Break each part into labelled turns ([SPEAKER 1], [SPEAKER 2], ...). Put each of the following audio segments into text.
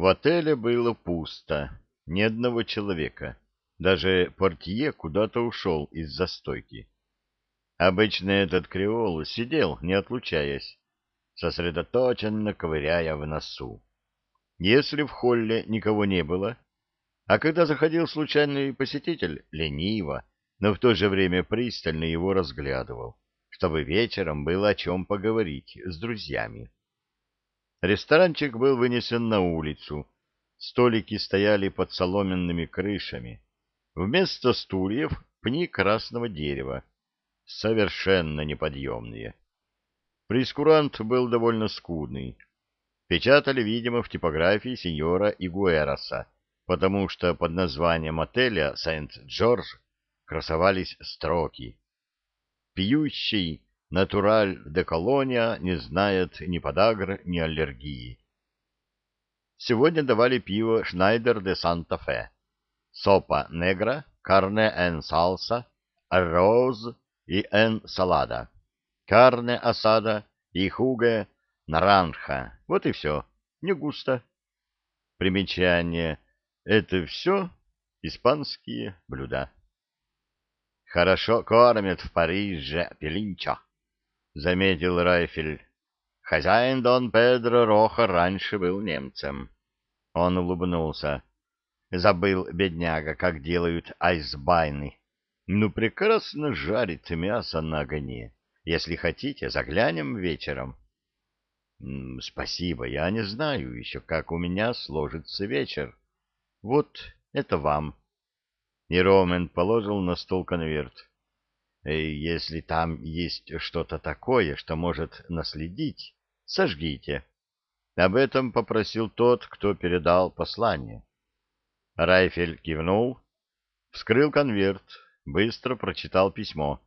[SPEAKER 1] В отеле было пусто, ни одного человека. Даже портье куда-то ушел из застойки. Обычно этот креол сидел, не отлучаясь, сосредоточенно ковыряя в носу. Если в холле никого не было, а когда заходил случайный посетитель, лениво, но в то же время пристально его разглядывал, чтобы вечером было о чем поговорить с друзьями. Ресторанчик был вынесен на улицу, столики стояли под соломенными крышами. Вместо стульев пни красного дерева, совершенно неподъемные. Прескурант был довольно скудный. Печатали, видимо, в типографии сеньора Игуэроса, потому что под названием отеля «Сент-Джордж» красовались строки. «Пьющий натураль де колония не знает ни подагр, ни аллергии». Сегодня давали пиво «Шнайдер де Санта-Фе», «Сопа негра», «Карне эн салса», «Роз» и «Эн салада». Карне осада и хуге наранха. Вот и все. Не густо. Примечание. Это все испанские блюда. Хорошо кормят в Париже пелинчо, заметил Райфель. Хозяин Дон Педро Роха раньше был немцем. Он улыбнулся. Забыл, бедняга, как делают айсбайны. Ну, прекрасно жарит мясо на огне. Если хотите, заглянем вечером. — Спасибо, я не знаю еще, как у меня сложится вечер. Вот это вам. И Ромен положил на стол конверт. Если там есть что-то такое, что может наследить, сожгите. Об этом попросил тот, кто передал послание. Райфель кивнул, вскрыл конверт, быстро прочитал письмо,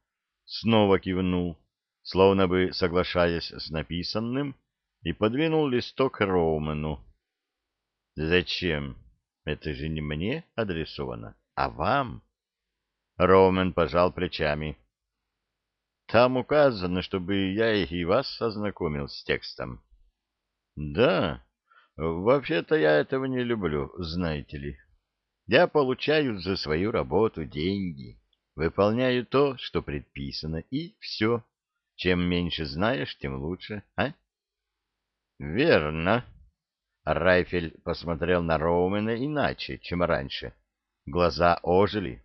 [SPEAKER 1] снова кивнул словно бы соглашаясь с написанным, и подвинул листок Роумену. «Зачем? Это же не мне адресовано, а вам?» Роумен пожал плечами. «Там указано, чтобы я и вас ознакомил с текстом». «Да, вообще-то я этого не люблю, знаете ли. Я получаю за свою работу деньги, выполняю то, что предписано, и все». Чем меньше знаешь, тем лучше, а? Верно. Райфель посмотрел на Роумена иначе, чем раньше. Глаза ожили.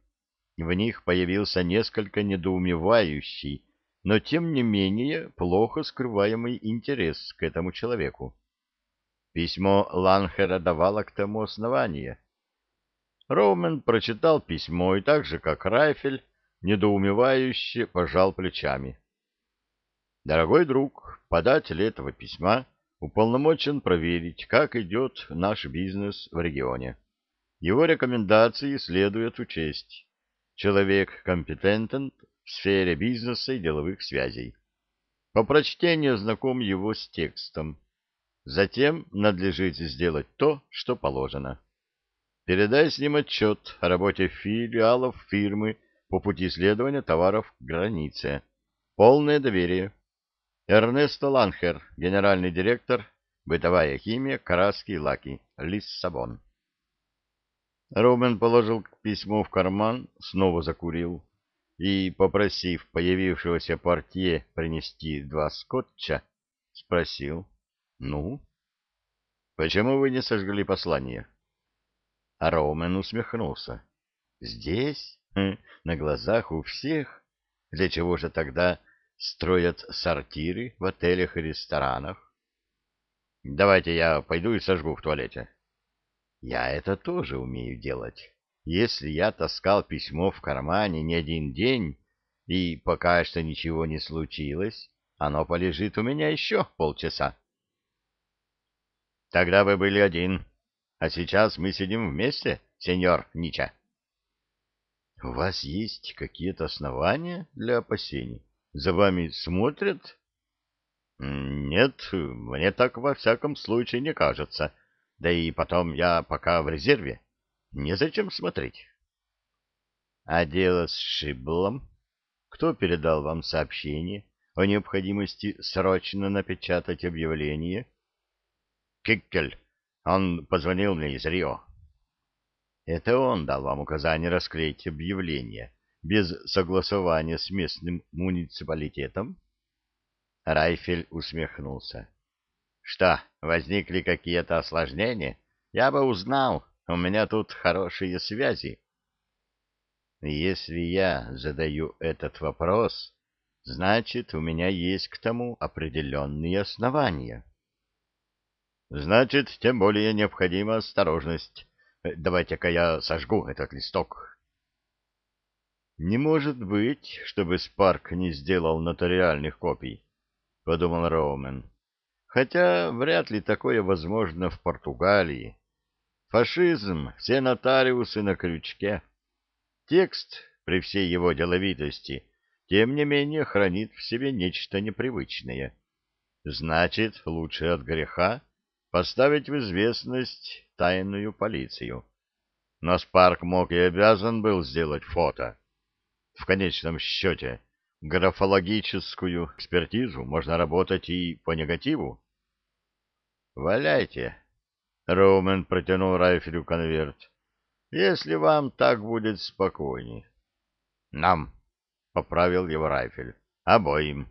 [SPEAKER 1] В них появился несколько недоумевающий, но тем не менее плохо скрываемый интерес к этому человеку. Письмо Ланхера давало к тому основание. Роумен прочитал письмо и так же, как Райфель, недоумевающе пожал плечами. Дорогой друг, податель этого письма уполномочен проверить, как идет наш бизнес в регионе. Его рекомендации следует учесть. Человек компетентен в сфере бизнеса и деловых связей. По прочтению знаком его с текстом. Затем надлежит сделать то, что положено. Передай с ним отчет о работе филиалов фирмы по пути исследования товаров к границе. Полное доверие. Эрнесто Ланхер, генеральный директор, бытовая химия, краски и лаки, Лиссабон. Робин положил письмо в карман, снова закурил и, попросив появившегося портье принести два скотча, спросил, «Ну, почему вы не сожгли послание?» А Роумен усмехнулся. «Здесь? Хм, на глазах у всех? Для чего же тогда строят сортиры в отелях и ресторанах. Давайте я пойду и сожгу в туалете. Я это тоже умею делать. Если я таскал письмо в кармане не один день, и пока что ничего не случилось, оно полежит у меня еще полчаса. Тогда вы были один, а сейчас мы сидим вместе, сеньор Нича. У вас есть какие-то основания для опасений? За вами смотрят? Нет, мне так во всяком случае не кажется. Да и потом я пока в резерве. Незачем смотреть. А дело с Шиблом? Кто передал вам сообщение о необходимости срочно напечатать объявление? Киккель. Он позвонил мне из Рио. Это он дал вам указание расклеить объявление без согласования с местным муниципалитетом? Райфель усмехнулся. Что, возникли какие-то осложнения? Я бы узнал, у меня тут хорошие связи. Если я задаю этот вопрос, значит, у меня есть к тому определенные основания. Значит, тем более необходима осторожность. Давайте-ка я сожгу этот листок. Не может быть, чтобы Спарк не сделал нотариальных копий, подумал Роумен. Хотя вряд ли такое возможно в Португалии. Фашизм, все нотариусы на крючке. Текст, при всей его деловитости, тем не менее хранит в себе нечто непривычное. Значит, лучше от греха поставить в известность тайную полицию. Но Спарк мог и обязан был сделать фото. В конечном счете, графологическую экспертизу можно работать и по негативу. «Валяйте!» — Роумен протянул Райфелю конверт. «Если вам так будет спокойней». «Нам!» — поправил его Райфель. «Обоим!»